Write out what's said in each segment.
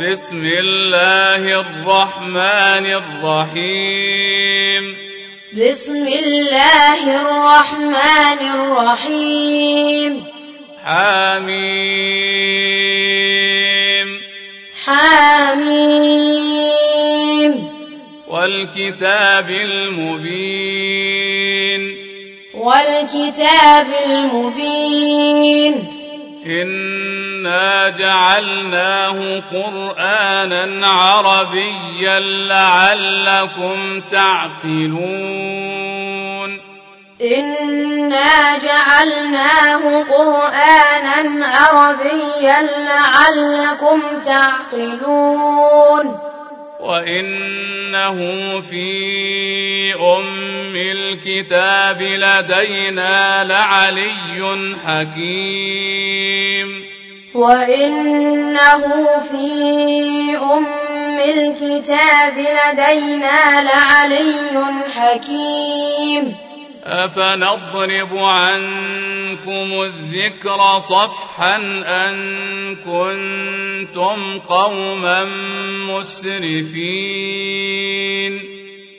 بسم الله الرحمن الرحيم. بسم الله الرحمن الرحيم. حميم. حميم. والكتاب المبين. والكتاب المبين. إنا جعلناه قرآنا عربيا لعلكم تعقلون إنا جعلناه قرآنا عربيا لعلكم تعقلون وإنه في أم الكتاب لدينا لعلي حكيم وإنه في أم الكتاب لدينا لعلي حكيم أفنضرب عنكم الذكر صفحا أن كنتم قوما مسرفين؟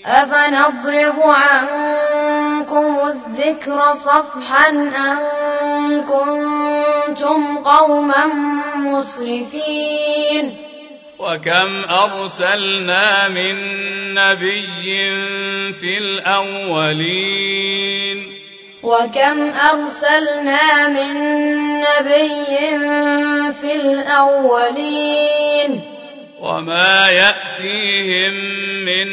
أفنضرب عنكم الذكر صفحا أن كنتم قوما مسرفين؟ وكم أرسلنا من نبي في الأولين. وكم أرسلنا من نبي في الأولين. وما يأتيهم من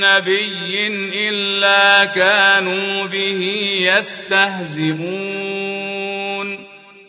نبي إلا كانوا به يستهزئون.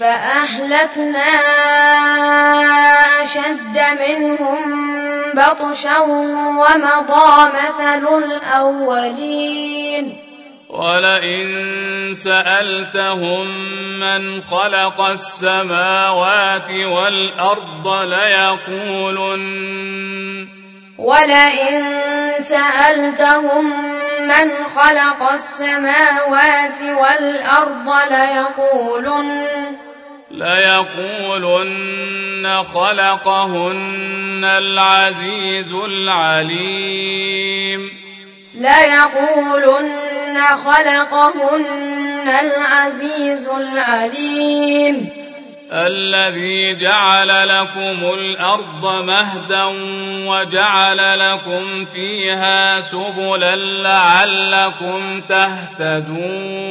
فأهلكنا أشد منهم بطشا ومضى مثل الأولين. ولئن سألتهم من خلق السماوات والأرض ليقولن. ولئن سألتهم من خلق السماوات والأرض ليقولن. ليقولن خلقهن العزيز العليم. ليقولن خلقهن العزيز العليم. الذي جعل لكم الأرض مهدا وجعل لكم فيها سبلا لعلكم تهتدون.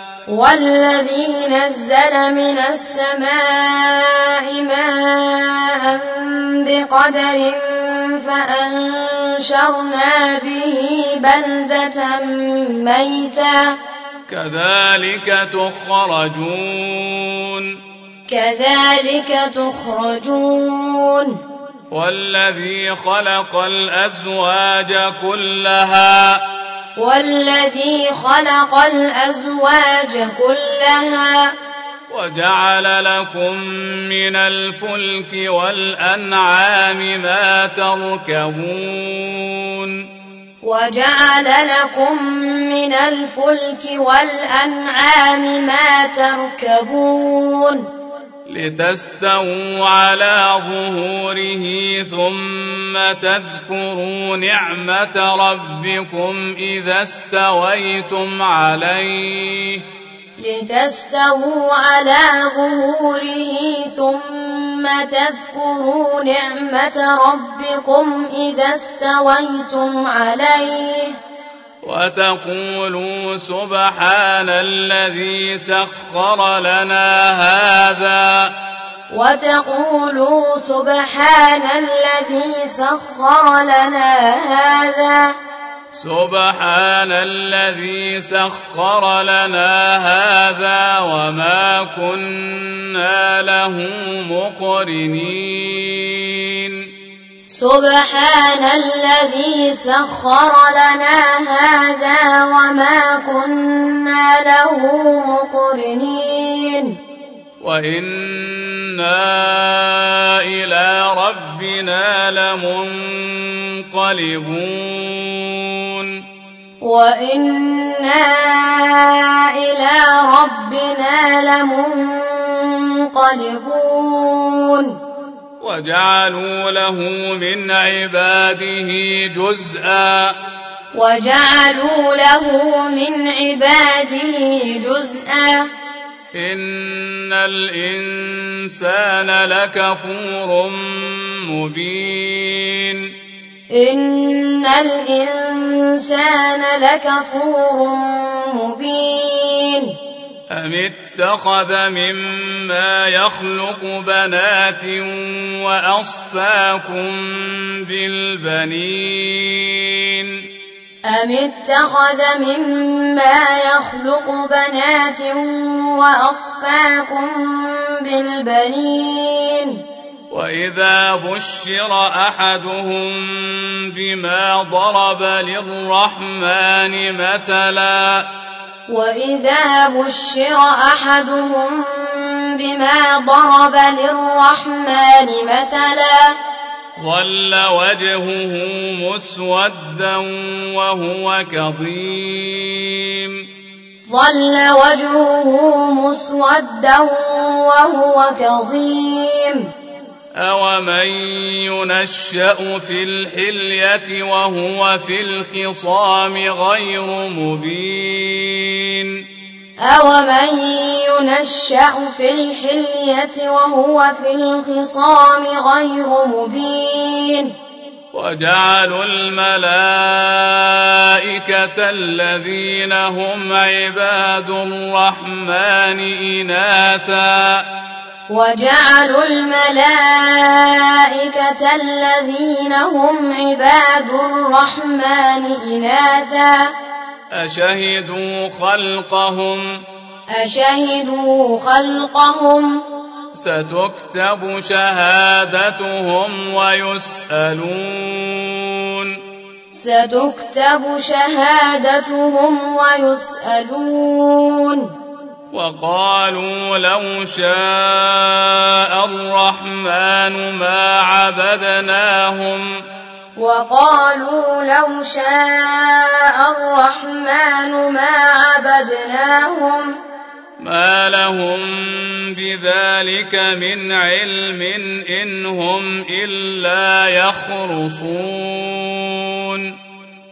والذي نزل من السماء ماء بقدر فأنشرنا به بلدة ميتا. كذلك تخرجون. كذلك تخرجون. والذي خلق الأزواج كلها والذي خلق الأزواج كلها وجعل لكم من الفلك والأنعام ما تركبون. وجعل لكم من الفلك والأنعام ما تركبون. لتستووا على ظهوره ثم تذكروا نعمة ربكم إذا استويتم عليه. لتستووا على ظهوره ثم تذكروا نعمة ربكم إذا استويتم عليه. وتقولوا سبحان الذي سخر لنا هذا. وتقولوا سبحان الذي سخر لنا هذا. سبحان الذي سخر لنا هذا وما كنا له مقرنين. سبحان الذي سخر لنا هذا وما كنا له مقرنين. وإنا إلى ربنا لمنقلبون. وإنا إلى ربنا لمنقلبون. وجعلوا له من عباده جزءا. وجعلوا له من عباده جزءا. إن الإنسان لكفور مبين. إن الإنسان لكفور مبين. أم اتخذ مما يخلق بنات وأصفاكم بالبنين أم اتخذ مما يخلق بنات وأصفاكم بالبنين وإذا بشر أحدهم بما ضرب للرحمن مثلا وإذا بشر أحدهم بما ضرب للرحمن مثلا ظل وجهه مسودا وهو كظيم ظل وجهه مسودا وهو كظيم أومن ينشأ في الحلية وهو في الخصام غير مبين أومن ينشأ في الحلية وهو في الخصام غير مبين وجعلوا الملائكة الذين هم عباد الرحمن إناثا وجعلوا الملائكة الذين هم عباد الرحمن إناثا. أشهدوا خلقهم. أشهدوا خلقهم. ستكتب شهادتهم ويسألون. ستكتب شهادتهم ويسألون. وقالوا لو شاء الرحمن ما عبدناهم. وقالوا لو شاء الرحمن ما عبدناهم. ما لهم بذلك من علم إن هم إلا يخرصون.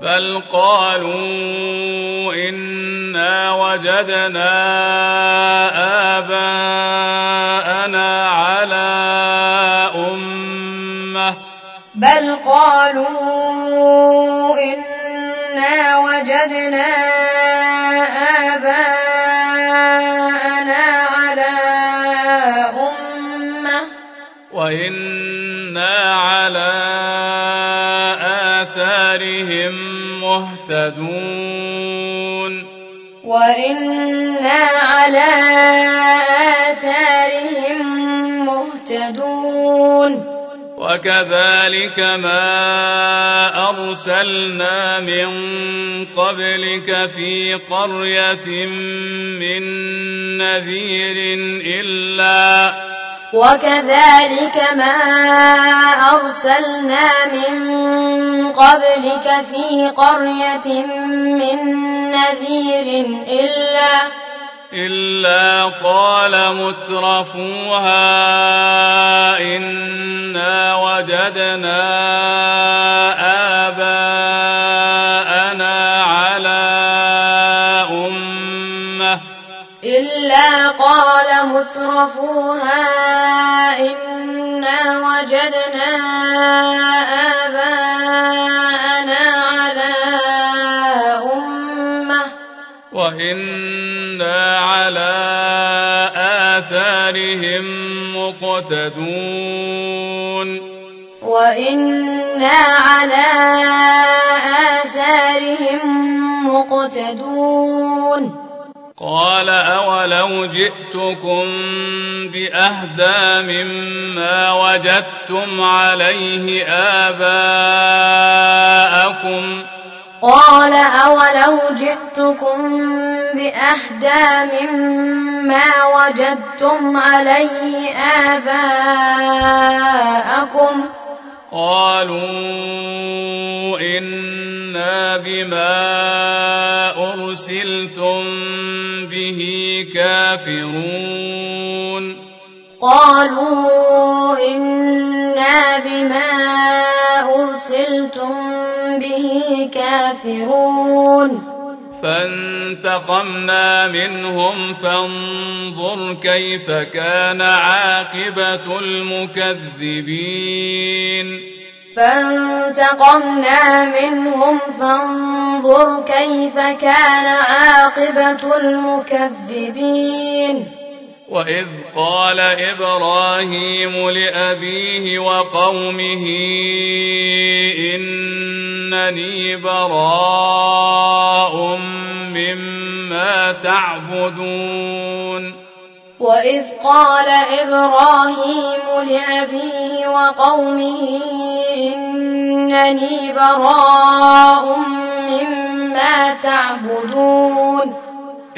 بل قالوا إنا وجدنا آباءنا على أمة بل قالوا إنا وجدنا مهتدون وإنا على آثارهم مهتدون. وكذلك ما أرسلنا من قبلك في قرية من نذير إلا وكذلك ما أرسلنا من قبلك في قرية من نذير إلا إلا قال مترفوها إنا وجدنا آباءنا على أمة. إلا قال مترفوها مقتدون وإنا على آثارهم مقتدون. قال أولو جئتكم بأهدى مما وجدتم عليه آباءكم. قال أولو جئتكم بأهدى مما وجدتم عليه آباءكم قالوا إنا بما أرسلتم به كافرون قالوا إنا بما أرسلتم به كافرون فانتقمنا منهم فانظر كيف كان عاقبة المكذبين. فانتقمنا منهم فانظر كيف كان عاقبة المكذبين. وإذ قال إبراهيم لأبيه وقومه إنني براء مما تعبدون. وإذ قال إبراهيم لأبيه وقومه إنني براء مما تعبدون.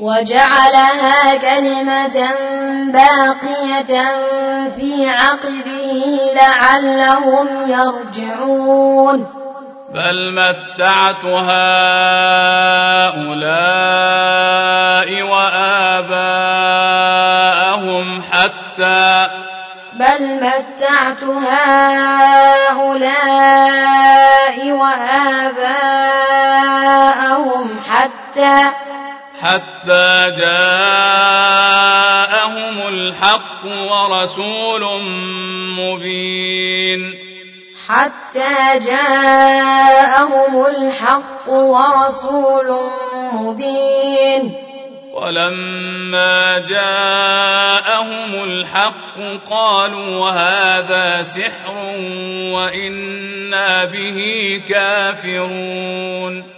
وجعلها كلمة باقية في عقبه لعلهم يرجعون. بل متعت هؤلاء وآباءهم حتى بل متعت هؤلاء وآباءهم حتى حتى جاءهم الحق ورسول مبين. حتى جاءهم الحق ورسول مبين. ولما جاءهم الحق قالوا هذا سحر وإنا به كافرون.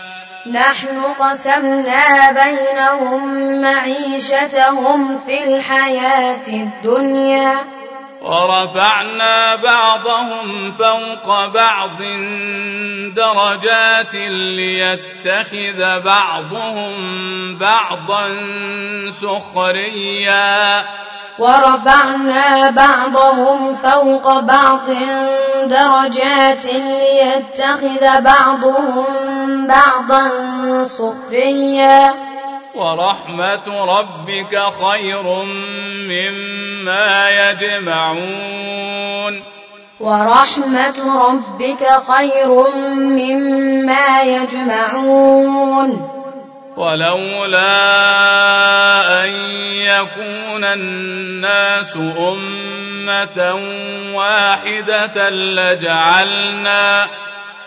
نحن قسمنا بينهم معيشتهم في الحياة الدنيا. ورفعنا بعضهم فوق بعض درجات ليتخذ بعضهم بعضا سخريا. ورفعنا بعضهم فوق بعض درجات ليتخذ بعضهم بعضا سخريا. ورحمة ربك خير مما يجمعون. ورحمة ربك خير مما يجمعون. ولولا أن يكون الناس أمة واحدة لجعلنا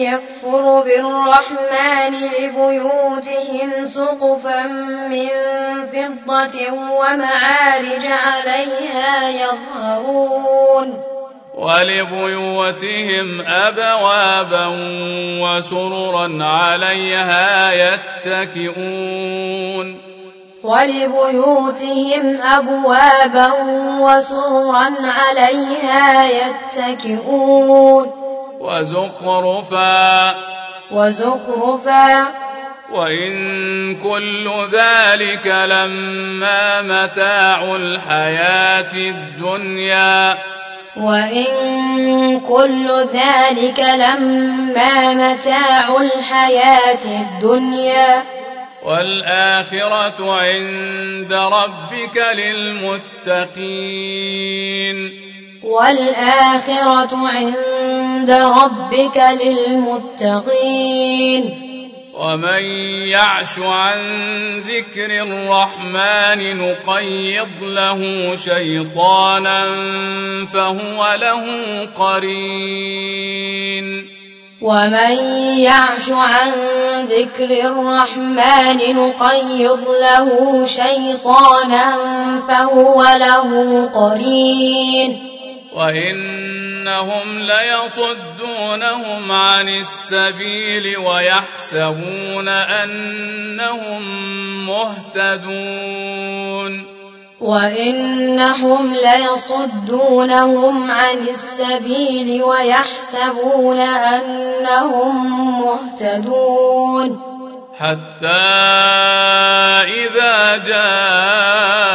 يكفر بالرحمن لبيوتهم سقفا من فضة ومعارج عليها يظهرون. ولبيوتهم أبوابا وسررا عليها يتكئون. ولبيوتهم أبوابا وسررا عليها يتكئون. وزخرفا. وزخرفا. وإن كل ذلك لما متاع الحياة الدنيا. وإن كل ذلك لما متاع الحياة الدنيا. والآخرة عند ربك للمتقين. والآخرة عند ربك للمتقين. ومن يعش عن ذكر الرحمن نقيض له شيطانا فهو له قرين. ومن يعش عن ذكر الرحمن نقيض له شيطانا فهو له قرين. وإنهم ليصدونهم عن السبيل ويحسبون أنهم مهتدون وإنهم ليصدونهم عن السبيل ويحسبون أنهم مهتدون حتى إذا جاءنا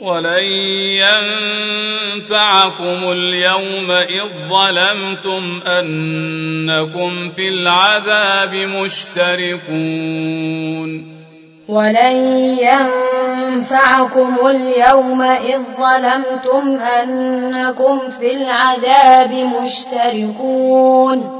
ولن ينفعكم اليوم إذ ظلمتم أنكم في العذاب مشتركون. ولن ينفعكم اليوم إذ ظلمتم أنكم في العذاب مشتركون.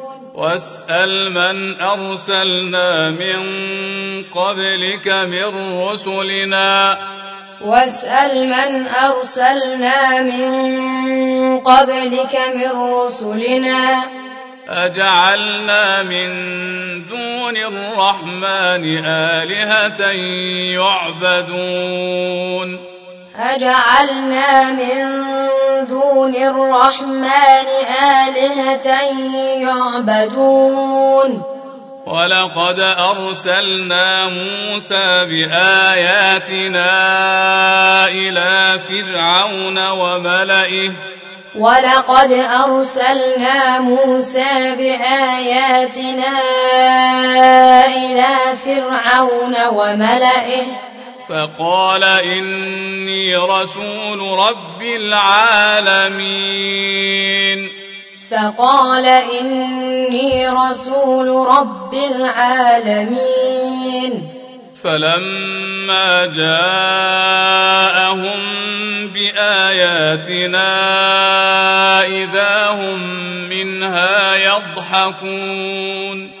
واسأل من أرسلنا من قبلك من رسلنا. واسأل من أرسلنا من قبلك من رسلنا. أجعلنا من دون الرحمن آلهة يعبدون. أجعلنا من دون الرحمن آلهة يعبدون. ولقد أرسلنا موسى بآياتنا إلى فرعون وملئه. ولقد أرسلنا موسى بآياتنا إلى فرعون وملئه. فقال إني رسول رب العالمين. فقال إني رسول رب العالمين. فلما جاءهم بآياتنا إذا هم منها يضحكون.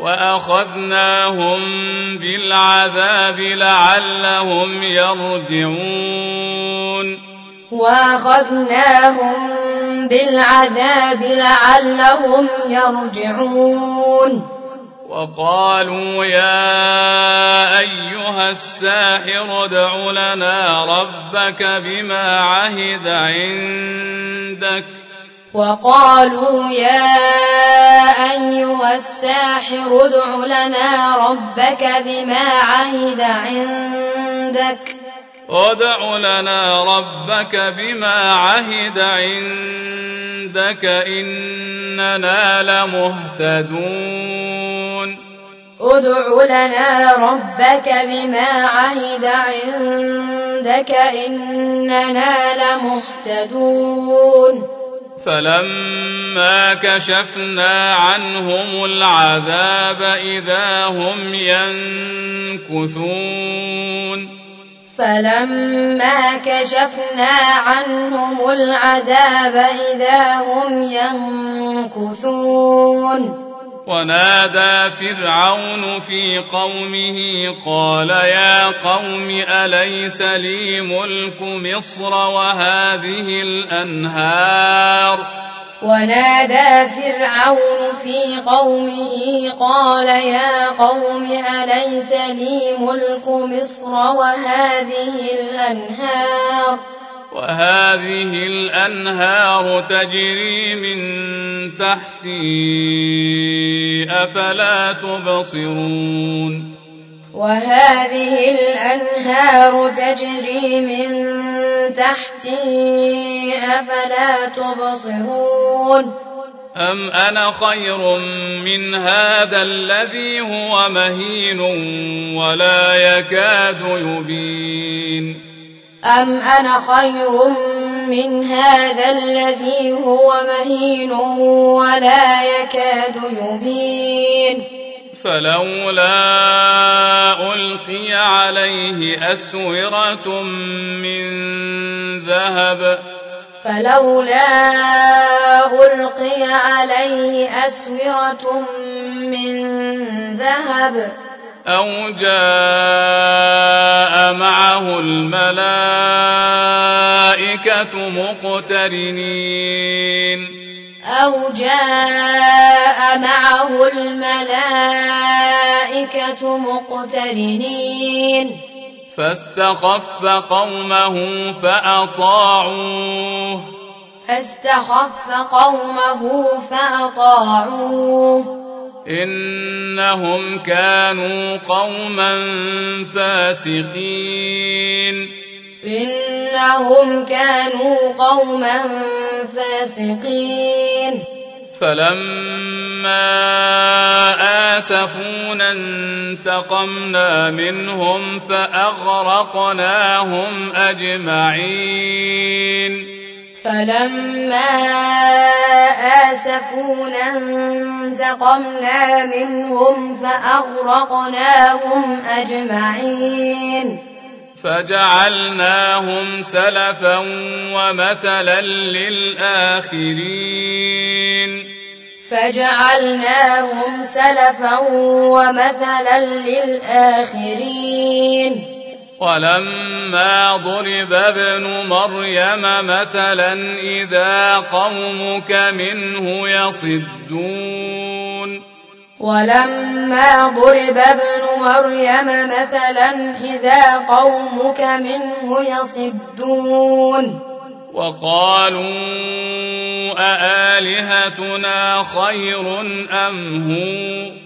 وأخذناهم بالعذاب لعلهم يرجعون. وأخذناهم بالعذاب لعلهم يرجعون. وقالوا يا أيها الساحر ادع لنا ربك بما عهد عندك. وقالوا يا أيها الساحر ادع لنا ربك بما عهد عندك. ادع لنا ربك بما عهد عندك إننا لمهتدون. ادع لنا ربك بما عهد عندك إننا لمهتدون. فلما كشفنا عنهم العذاب إذا هم ينكثون. فلما كشفنا عنهم العذاب إذا هم ينكثون. ونادى فرعون في قومه قال يا قوم أليس لي ملك مصر وهذه الأنهار ونادى فرعون في قومه قال يا قوم أليس لي ملك مصر وهذه الأنهار وهذه الأنهار تجري من تحتي أفلا تبصرون وهذه الأنهار تجري من تحتي أفلا تبصرون أم أنا خير من هذا الذي هو مهين ولا يكاد يبين أم أنا خير من هذا الذي هو مهين ولا يكاد يبين؟ فلولا ألقي عليه أسورة من ذهب. فلولا ألقي عليه أسورة من ذهب. أو جاء معه الملائكة مقترنين. أو جاء معه الملائكة مقترنين. فاستخف قومه فأطاعوه. فاستخف قومه فأطاعوه. إنهم كانوا قوما فاسقين. إنهم كانوا قوما فاسقين. فلما آسفونا انتقمنا منهم فأغرقناهم أجمعين. فلما آسفونا انتقمنا منهم فأغرقناهم أجمعين فجعلناهم سلفا ومثلا للآخرين فجعلناهم سلفا ومثلا للآخرين ولما ضرب ابن مريم مثلا إذا قومك منه يصدون. ولما ضرب ابن مريم مثلا إذا قومك منه يصدون. وقالوا أآلهتنا خير أم هو؟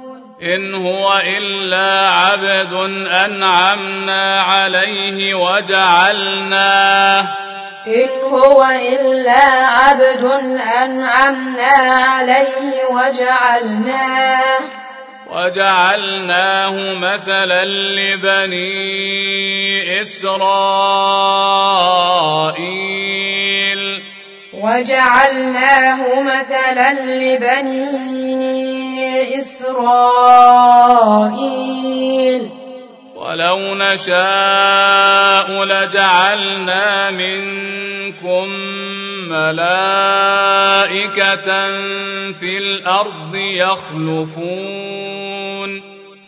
إن هو إلا عبد أنعمنا عليه وجعلناه إن هو إلا عبد أنعمنا عليه وجعلناه وجعلناه مثلا لبني إسرائيل. وجعلناه مثلا لبني إسرائيل. ولو نشاء لجعلنا منكم ملائكة في الأرض يخلفون.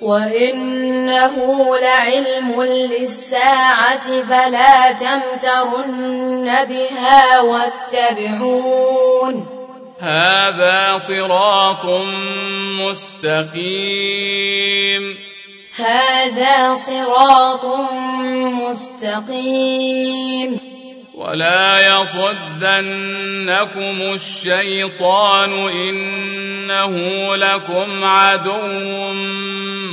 وإنه لعلم للساعة فلا تمترن بها واتبعون هذا صراط مستقيم هذا صراط مستقيم ولا يصدنكم الشيطان إنه لكم عدو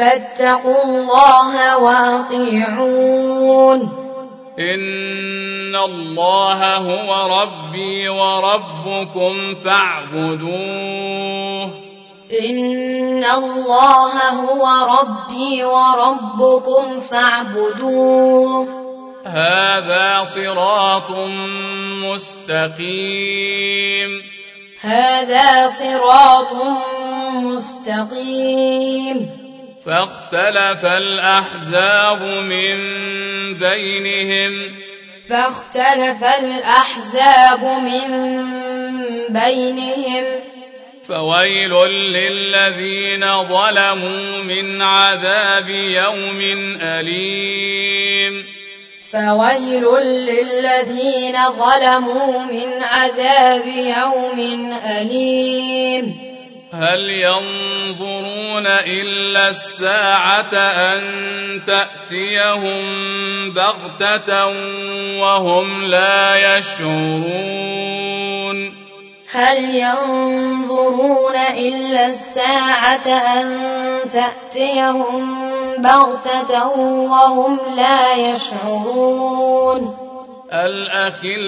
فاتقوا الله وأطيعون. إن الله هو ربي وربكم فاعبدوه. إن الله هو ربي وربكم فاعبدوه. هذا صراط مستقيم. هذا صراط مستقيم. فاختلف الأحزاب من بينهم. فاختلف الأحزاب من بينهم. فويل للذين ظلموا من عذاب يوم أليم. فويل للذين ظلموا من عذاب يوم أليم. هل ينظرون إلا الساعة أن تأتيهم بغتة وهم لا يشعرون؟ هل ينظرون إلا الساعة أن تأتيهم بغتة وهم لا يشعرون؟ الأخلاء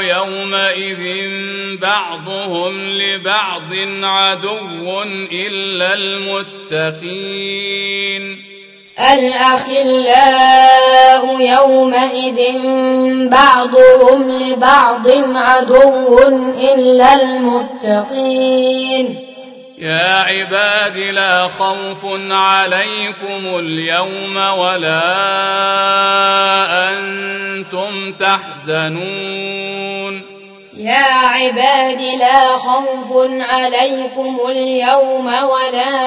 يومئذ بعضهم لبعض عدو إلا المتقين. الأخلاء يومئذ بعضهم لبعض عدو إلا المتقين. يا عباد لا خوف عليكم اليوم ولا أنتم تحزنون. يا عباد لا خوف عليكم اليوم ولا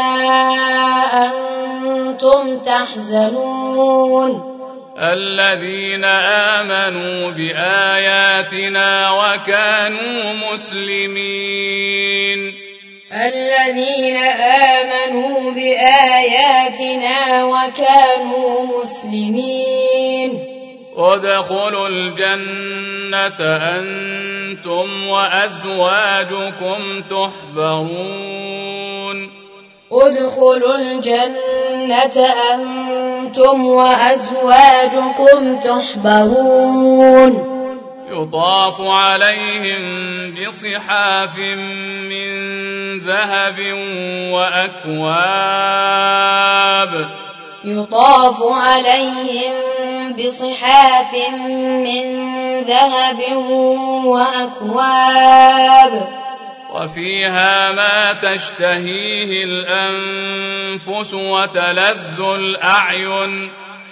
أنتم تحزنون. الذين آمنوا بآياتنا وكانوا مسلمين. الذين آمنوا بآياتنا وكانوا مسلمين. ادخلوا الجنة أنتم وأزواجكم تحبرون. ادخلوا الجنة أنتم وأزواجكم تحبرون. يطاف عليهم بصحاف من ذهب وأكواب يطاف عليهم بصحاف من ذهب وأكواب وفيها ما تشتهيه الأنفس وتلذ الأعين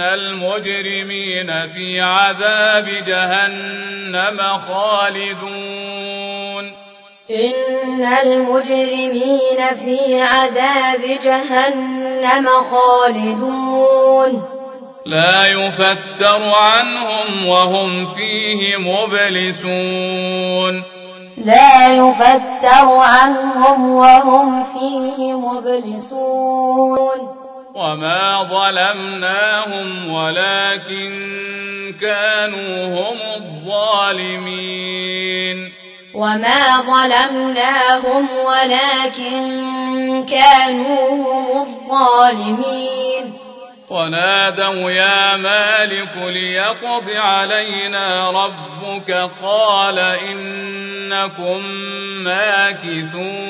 المجرمين في عذاب جهنم خالدون. إن المجرمين في عذاب جهنم خالدون. لا يفتر عنهم وهم فيه مبلسون. لا يفتر عنهم وهم فيه مبلسون. وما ظلمناهم ولكن كانوا هم الظالمين وما ظلمناهم ولكن كانوا هم الظالمين ونادوا يا مالك ليقض علينا ربك قال إنكم ماكثون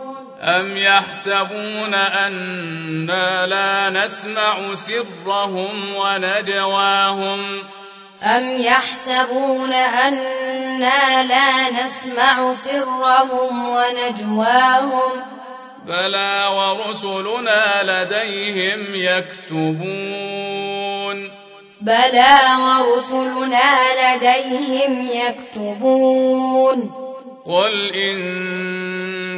أم يحسبون أنا لا نسمع سرهم ونجواهم أم يحسبون أنا لا نسمع سرهم ونجواهم بلى ورسلنا لديهم يكتبون بلى ورسلنا لديهم يكتبون قل إن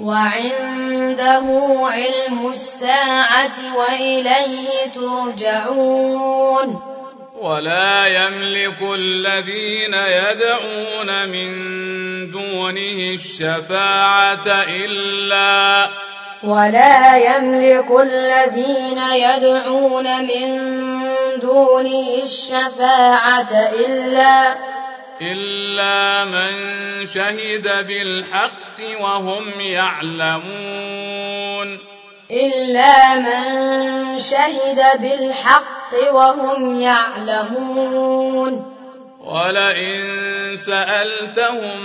وعنده علم الساعة وإليه ترجعون. ولا يملك الذين يدعون من دونه الشفاعة إلا ولا يملك الذين يدعون من دونه الشفاعة إلا إلا من شهد بالحق وهم يعلمون. إلا من شهد بالحق وهم يعلمون. ولئن سألتهم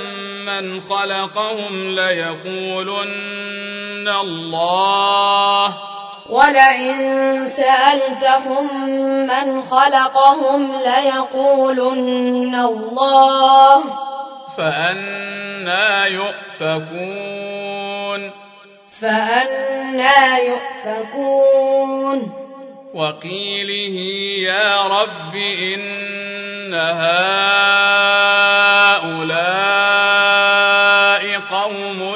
من خلقهم ليقولن الله ولئن سألتهم من خلقهم ليقولن الله. فأنا يؤفكون. فأنا يؤفكون. وقيله يا رب إن هؤلاء قوم